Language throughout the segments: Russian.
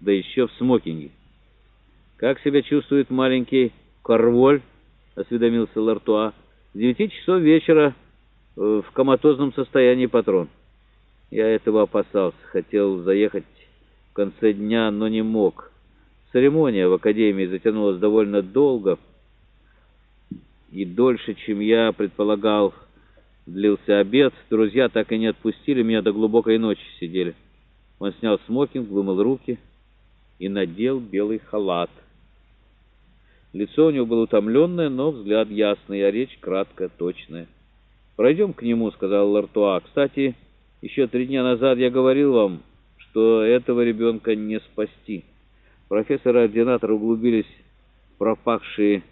да еще в смокинге. «Как себя чувствует маленький Корволь?» — осведомился Лартуа. «С девяти часов вечера э, в коматозном состоянии патрон». Я этого опасался, хотел заехать в конце дня, но не мог. Церемония в академии затянулась довольно долго и дольше, чем я предполагал, длился обед. Друзья так и не отпустили меня до глубокой ночи сидели. Он снял смокинг, вымыл руки и надел белый халат. Лицо у него было утомленное, но взгляд ясный, а речь краткая, точная. «Пройдем к нему», — сказал Лартуа. «Кстати, еще три дня назад я говорил вам, что этого ребенка не спасти». Профессор и ординатор углубились в пропахшие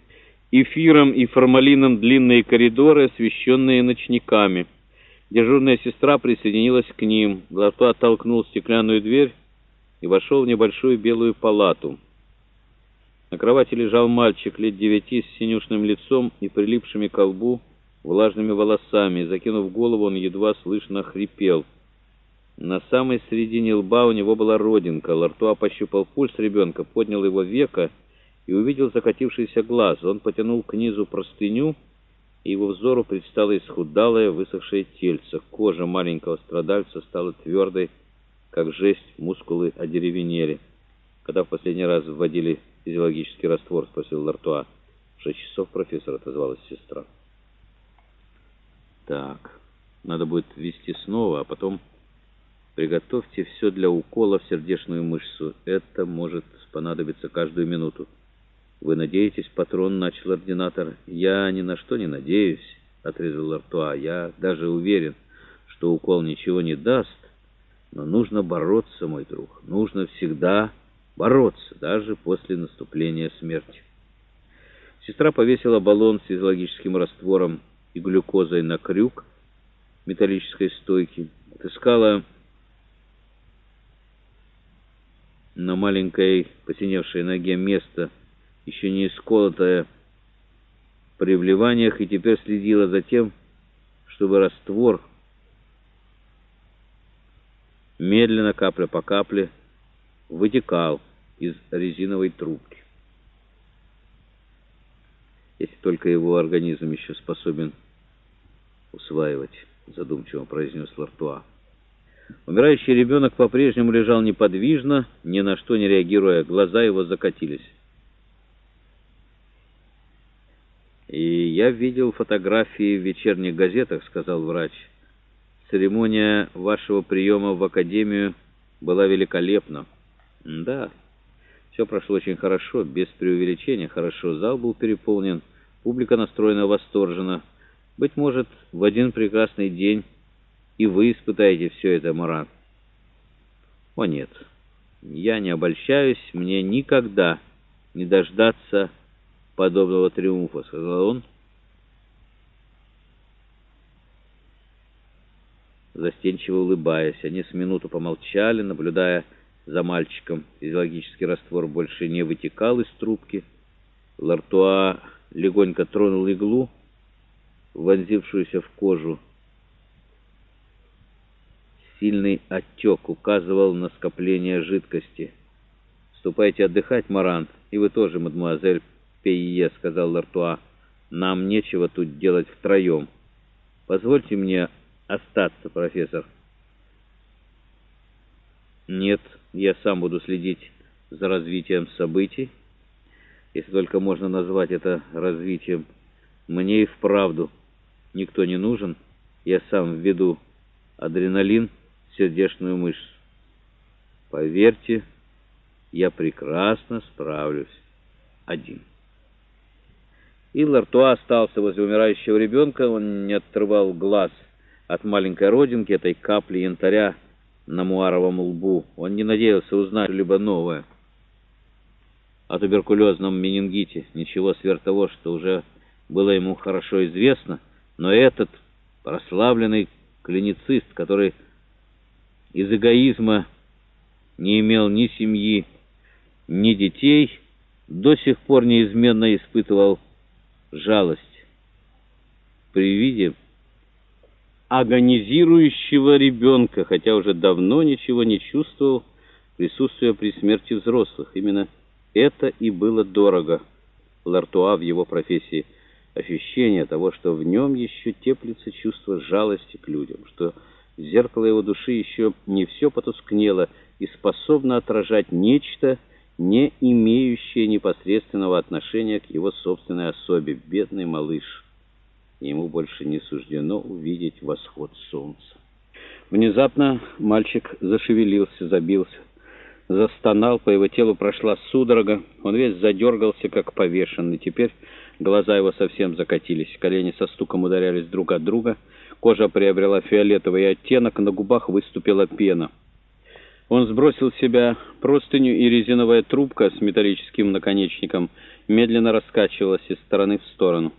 эфиром и формалином длинные коридоры, освещенные ночниками. Дежурная сестра присоединилась к ним. Лартуа оттолкнул стеклянную дверь и вошел в небольшую белую палату. На кровати лежал мальчик лет девяти с синюшным лицом и прилипшими к лбу влажными волосами. Закинув голову, он едва слышно хрипел. На самой середине лба у него была родинка. Лартуа пощупал пульс ребенка, поднял его века и увидел закатившийся глаз. Он потянул к низу простыню, и его взору предстало исхудалое, высохшее тельце. Кожа маленького страдальца стала твердой, как жесть, мускулы одеревенели. Когда в последний раз вводили физиологический раствор?» — спросил Лартуа. «В шесть часов, профессор», — отозвалась сестра. «Так, надо будет ввести снова, а потом приготовьте все для укола в сердечную мышцу. Это может понадобиться каждую минуту». «Вы надеетесь, патрон?» — начал ординатор. «Я ни на что не надеюсь», — отрезал Лартуа. «Я даже уверен, что укол ничего не даст, но нужно бороться, мой друг. Нужно всегда бороться, даже после наступления смерти. Сестра повесила баллон с физиологическим раствором и глюкозой на крюк металлической стойки, отыскала на маленькой посиневшей ноге место, еще не исколотое при вливаниях, и теперь следила за тем, чтобы раствор медленно, капля по капле, вытекал из резиновой трубки. Если только его организм еще способен усваивать, задумчиво произнес Лартуа. Умирающий ребенок по-прежнему лежал неподвижно, ни на что не реагируя, глаза его закатились. «И я видел фотографии в вечерних газетах», — сказал врач. «Церемония вашего приема в академию была великолепна». Да, все прошло очень хорошо, без преувеличения хорошо. Зал был переполнен, публика настроена восторженно. Быть может, в один прекрасный день и вы испытаете все это, Маран. О нет, я не обольщаюсь, мне никогда не дождаться подобного триумфа, сказал он. Застенчиво улыбаясь, они с минуту помолчали, наблюдая за мальчиком. Физиологический раствор больше не вытекал из трубки. Лартуа легонько тронул иглу, вонзившуюся в кожу. Сильный отек указывал на скопление жидкости. «Ступайте отдыхать, Маран, и вы тоже, мадемуазель Пейе», — сказал Лартуа. «Нам нечего тут делать втроем. Позвольте мне остаться, профессор». «Нет», я сам буду следить за развитием событий, если только можно назвать это развитием. Мне и вправду никто не нужен. Я сам введу адреналин в сердечную мышцу. Поверьте, я прекрасно справлюсь один. И Лартуа остался возле умирающего ребенка. Он не отрывал глаз от маленькой родинки, этой капли янтаря, на муаровом лбу. Он не надеялся узнать либо новое. О туберкулезном менингите. Ничего сверх того, что уже было ему хорошо известно. Но этот прославленный клиницист, который из эгоизма не имел ни семьи, ни детей, до сих пор неизменно испытывал жалость. При виде агонизирующего ребенка, хотя уже давно ничего не чувствовал, присутствие при смерти взрослых. Именно это и было дорого Лартуа в его профессии. Ощущение того, что в нем еще теплится чувство жалости к людям, что зеркало его души еще не все потускнело и способно отражать нечто, не имеющее непосредственного отношения к его собственной особе, бедный малыш. Ему больше не суждено увидеть восход солнца. Внезапно мальчик зашевелился, забился, застонал, по его телу прошла судорога, он весь задергался, как повешенный. Теперь глаза его совсем закатились, колени со стуком ударялись друг от друга, кожа приобрела фиолетовый оттенок, на губах выступила пена. Он сбросил с себя простыню, и резиновая трубка с металлическим наконечником медленно раскачивалась из стороны в сторону.